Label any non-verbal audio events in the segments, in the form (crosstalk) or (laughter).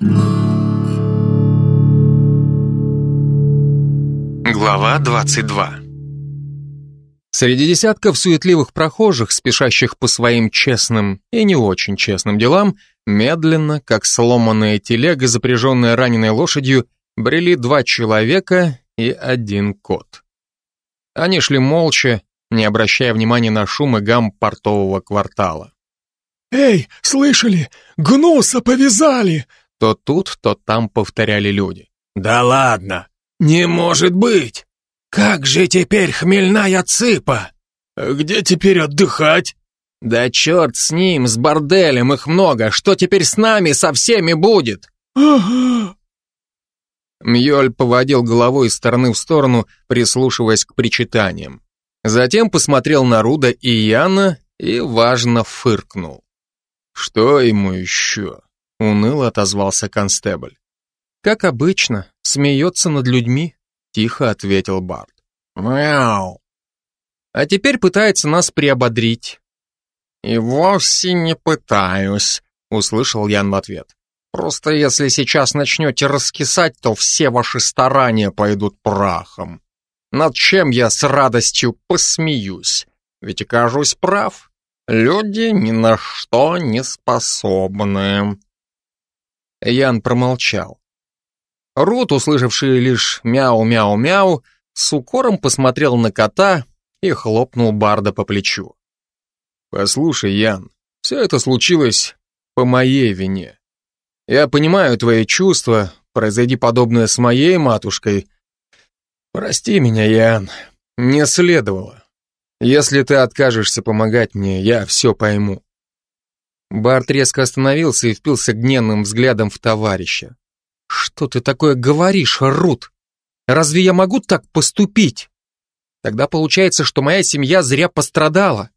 Глава 22 Среди десятков суетливых прохожих, спешащих по своим честным и не очень честным делам, медленно, как сломанная телега, запряженная раненой лошадью, брели два человека и один кот. Они шли молча, не обращая внимания на шум и гам портового квартала. «Эй, слышали? Гнуса повязали!» То тут, то там повторяли люди. «Да ладно! Не может быть! Как же теперь хмельная цыпа? Где теперь отдыхать?» «Да черт с ним, с борделем, их много! Что теперь с нами, со всеми будет?» Мьёль поводил головой из стороны в сторону, прислушиваясь к причитаниям. Затем посмотрел на Руда и Яна и важно фыркнул. «Что ему еще?» — уныло отозвался констебль. «Как обычно, смеется над людьми», — тихо ответил Барт. «Мяу!» «А теперь пытается нас приободрить». «И вовсе не пытаюсь», — услышал Ян в ответ. «Просто если сейчас начнете раскисать, то все ваши старания пойдут прахом. Над чем я с радостью посмеюсь? Ведь окажусь прав». Люди ни на что не способны. Ян промолчал. Рут, услышавший лишь мяу-мяу-мяу, с укором посмотрел на кота и хлопнул Барда по плечу. «Послушай, Ян, все это случилось по моей вине. Я понимаю твои чувства, произойди подобное с моей матушкой. Прости меня, Ян, не следовало. Если ты откажешься помогать мне, я все пойму. Барт резко остановился и впился гневным взглядом в товарища. Что ты такое говоришь, Рут? Разве я могу так поступить? Тогда получается, что моя семья зря пострадала.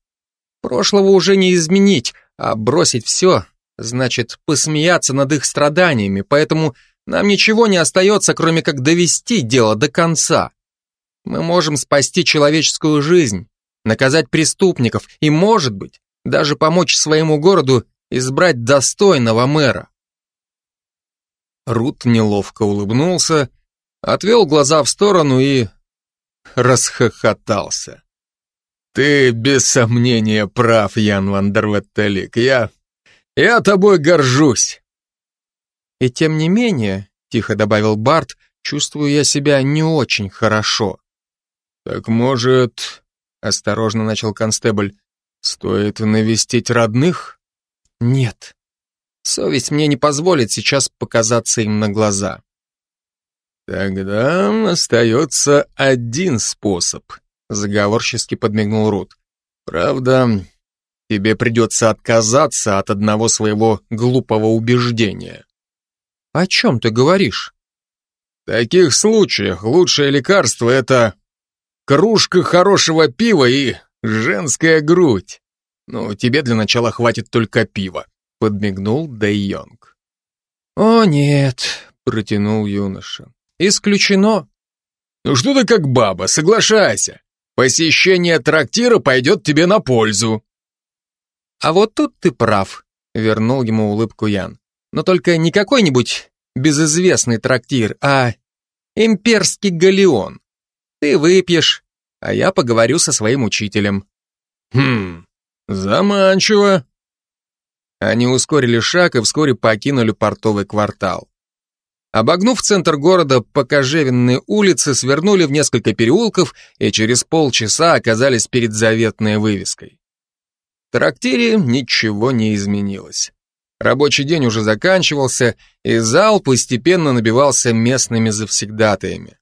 Прошлого уже не изменить, а бросить все, значит посмеяться над их страданиями, поэтому нам ничего не остается, кроме как довести дело до конца. Мы можем спасти человеческую жизнь, наказать преступников и, может быть, даже помочь своему городу избрать достойного мэра. Рут неловко улыбнулся, отвел глаза в сторону и расхохотался. «Ты без сомнения прав, Ян Вандерветтелик. Я... я тобой горжусь». «И тем не менее», — тихо добавил Барт, «чувствую я себя не очень хорошо». «Так, может, Осторожно начал констебль. Стоит навестить родных? Нет. Совесть мне не позволит сейчас показаться им на глаза. Тогда остается один способ, заговорчески подмигнул Рут. Правда, тебе придется отказаться от одного своего глупого убеждения. О чем ты говоришь? В таких случаях лучшее лекарство это кружка хорошего пива и женская грудь. Ну, тебе для начала хватит только пива, подмигнул Дэй Йонг. О нет, протянул юноша. Исключено. Ну что ты как баба, соглашайся. Посещение трактира пойдет тебе на пользу. А вот тут ты прав, вернул ему улыбку Ян. Но только не какой-нибудь безызвестный трактир, а имперский галеон. Ты выпьешь, а я поговорю со своим учителем. Хм, заманчиво. Они ускорили шаг и вскоре покинули портовый квартал. Обогнув центр города по кожевенной улице, свернули в несколько переулков и через полчаса оказались перед заветной вывеской. В трактире ничего не изменилось. Рабочий день уже заканчивался, и зал постепенно набивался местными завсегдатаями.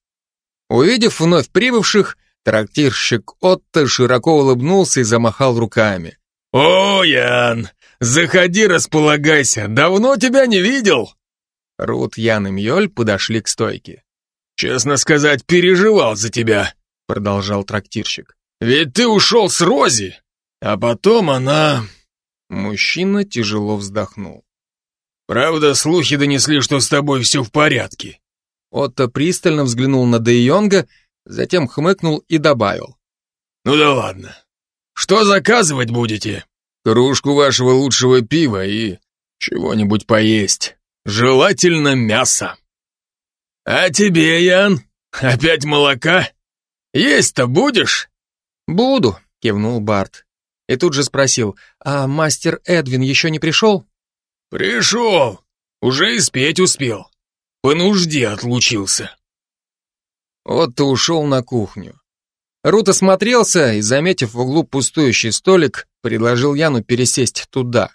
Увидев вновь прибывших, трактирщик Отто широко улыбнулся и замахал руками. «О, Ян, заходи, располагайся, давно тебя не видел!» Рут, Ян и Мьёль подошли к стойке. «Честно сказать, переживал за тебя», — продолжал трактирщик. «Ведь ты ушел с Рози, а потом она...» Мужчина тяжело вздохнул. «Правда, слухи донесли, что с тобой все в порядке?» Отто пристально взглянул на Де Йонга, затем хмыкнул и добавил. «Ну да ладно. Что заказывать будете? Кружку вашего лучшего пива и чего-нибудь поесть. желательно мясо. А тебе, Ян, опять молока? Есть-то будешь? Буду, кивнул Барт. И тут же спросил, а мастер Эдвин еще не пришел? Пришел, уже и спеть успел. По нужде отлучился. Вот ты ушел на кухню. Рут осмотрелся и, заметив в углу пустующий столик, предложил Яну пересесть туда.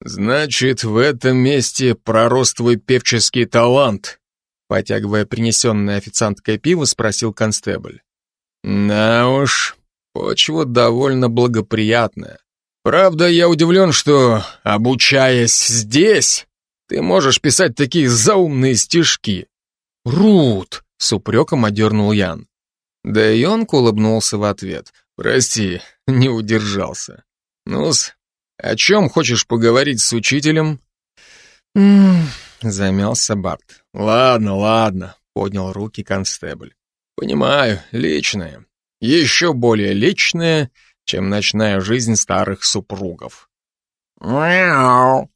«Значит, в этом месте пророс твой певческий талант», потягивая принесенное официанткой пиво, спросил констебль. «На уж, почва довольно благоприятная. Правда, я удивлен, что, обучаясь здесь, ты можешь писать такие заумные стишки». «Рут!» — с упреком одернул Ян. Да и он улыбнулся в ответ. «Прости, (laughs) не удержался. Ну-с, о чем хочешь поговорить с учителем?» «М-м-м», замялся Барт. «Ладно, ладно», — поднял руки констебль. «Понимаю, личное. Еще более личное, чем ночная жизнь старых супругов». «Мяу».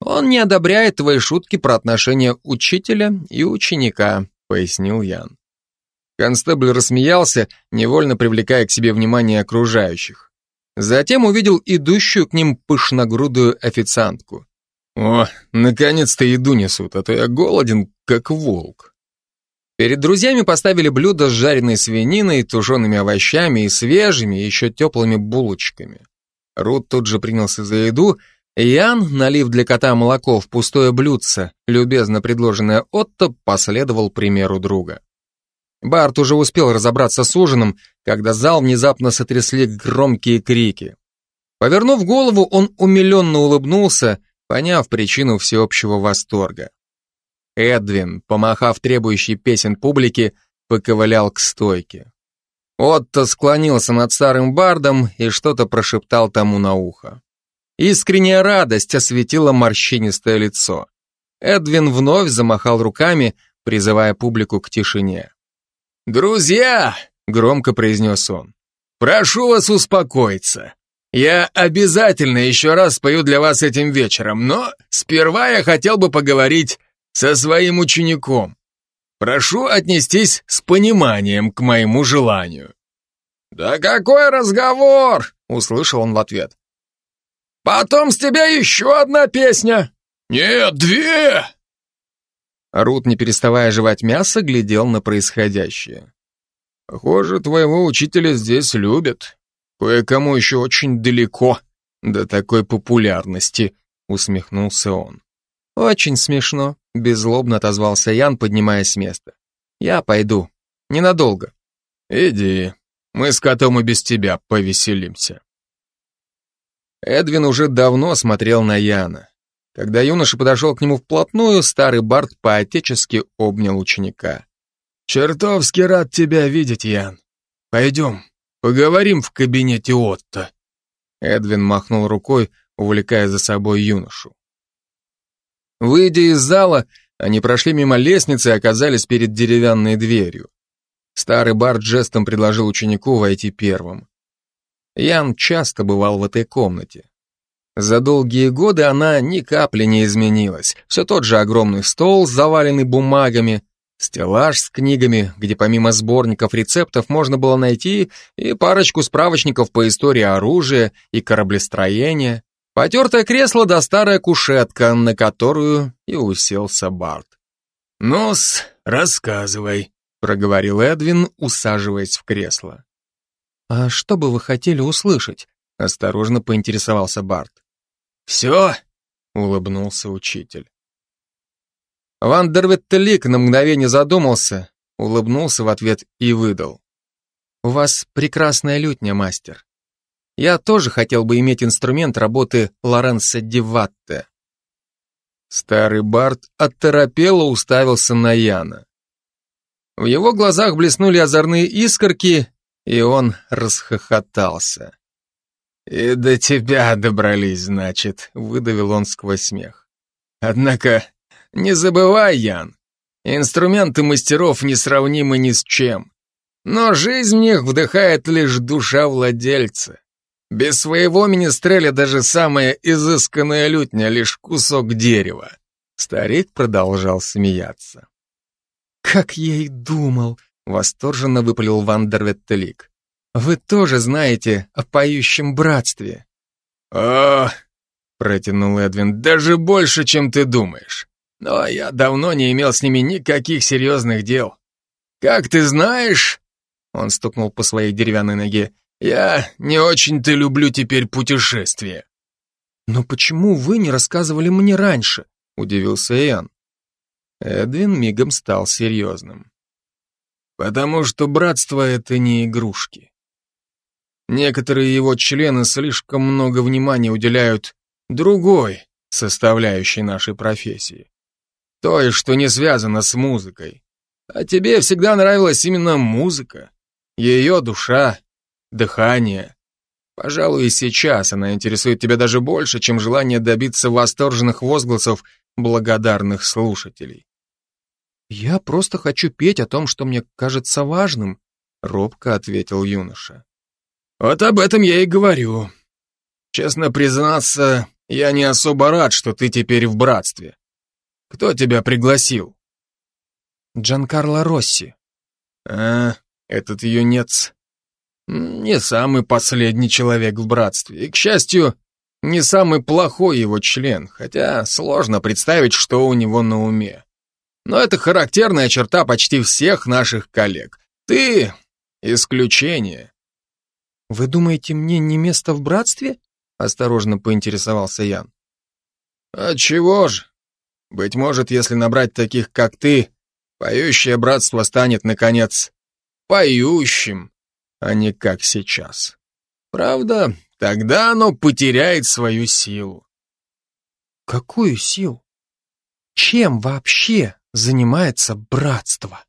«Он не одобряет твои шутки про отношения учителя и ученика», — пояснил Ян. Констебль рассмеялся, невольно привлекая к себе внимание окружающих. Затем увидел идущую к ним пышногрудую официантку. «О, наконец-то еду несут, а то я голоден, как волк». Перед друзьями поставили блюдо с жареной свининой, тушеными овощами и свежими, еще теплыми булочками. Рут тут же принялся за еду, Ян, налив для кота молоко в пустое блюдце, любезно предложенное Отто, последовал примеру друга. Барт уже успел разобраться с ужином, когда зал внезапно сотрясли громкие крики. Повернув голову, он умиленно улыбнулся, поняв причину всеобщего восторга. Эдвин, помахав требующий песен публике, поковылял к стойке. Отто склонился над старым бардом и что-то прошептал тому на ухо. Искренняя радость осветила морщинистое лицо. Эдвин вновь замахал руками, призывая публику к тишине. «Друзья!» — громко произнес он. «Прошу вас успокоиться. Я обязательно еще раз спою для вас этим вечером, но сперва я хотел бы поговорить со своим учеником. Прошу отнестись с пониманием к моему желанию». «Да какой разговор!» — услышал он в ответ. «Потом с тебя еще одна песня!» «Нет, две!» Рут, не переставая жевать мясо, глядел на происходящее. «Похоже, твоего учителя здесь любят. Кое-кому еще очень далеко до такой популярности», — усмехнулся он. «Очень смешно», — беззлобно отозвался Ян, поднимаясь с места. «Я пойду. Ненадолго». «Иди. Мы с котом и без тебя повеселимся». Эдвин уже давно смотрел на Яна. Когда юноша подошел к нему вплотную, старый Барт поотечески обнял ученика. «Чертовски рад тебя видеть, Ян. Пойдем, поговорим в кабинете Отто». Эдвин махнул рукой, увлекая за собой юношу. Выйдя из зала, они прошли мимо лестницы и оказались перед деревянной дверью. Старый Барт жестом предложил ученику войти первым. Ян часто бывал в этой комнате. За долгие годы она ни капли не изменилась. Все тот же огромный стол, заваленный бумагами, стеллаж с книгами, где помимо сборников рецептов можно было найти и парочку справочников по истории оружия и кораблестроения, потертое кресло да старая кушетка, на которую и уселся Барт. «Ну-с, рассказывай», — проговорил Эдвин, усаживаясь в кресло. «А что бы вы хотели услышать?» — осторожно поинтересовался Барт. «Все?» — улыбнулся учитель. Ван Дерветтелик на мгновение задумался, улыбнулся в ответ и выдал. «У вас прекрасная лютня, мастер. Я тоже хотел бы иметь инструмент работы Лоренса Диватте». Старый Барт оторопело уставился на Яна. В его глазах блеснули озорные искорки, и он расхохотался. «И до тебя добрались, значит», — выдавил он сквозь смех. «Однако, не забывай, Ян, инструменты мастеров несравнимы ни с чем. Но жизнь в них вдыхает лишь душа владельца. Без своего министреля даже самая изысканная лютня — лишь кусок дерева. Старик продолжал смеяться. «Как я и думал!» — восторженно выпалил Вандерветтелик. «Вы тоже знаете о поющем братстве?» «О!» — протянул Эдвин. «Даже больше, чем ты думаешь. Но я давно не имел с ними никаких серьезных дел. Как ты знаешь...» Он стукнул по своей деревянной ноге. «Я не очень-то люблю теперь путешествия». «Но почему вы не рассказывали мне раньше?» — удивился Иоанн. Эдвин мигом стал серьезным. «Потому что братство — это не игрушки. Некоторые его члены слишком много внимания уделяют другой составляющей нашей профессии. Той, что не связано с музыкой. А тебе всегда нравилась именно музыка, ее душа, дыхание. Пожалуй, и сейчас она интересует тебя даже больше, чем желание добиться восторженных возгласов благодарных слушателей. «Я просто хочу петь о том, что мне кажется важным», — робко ответил юноша. «Вот об этом я и говорю. Честно признаться, я не особо рад, что ты теперь в братстве. Кто тебя пригласил?» «Джанкарло Росси». «А, этот юнец не самый последний человек в братстве. И, к счастью, не самый плохой его член, хотя сложно представить, что у него на уме. Но это характерная черта почти всех наших коллег. Ты — исключение. «Вы думаете, мне не место в братстве?» — осторожно поинтересовался Ян. «А чего же? Быть может, если набрать таких, как ты, поющее братство станет, наконец, поющим, а не как сейчас. Правда, Тогда оно потеряет свою силу. Какую силу? Чем вообще занимается братство?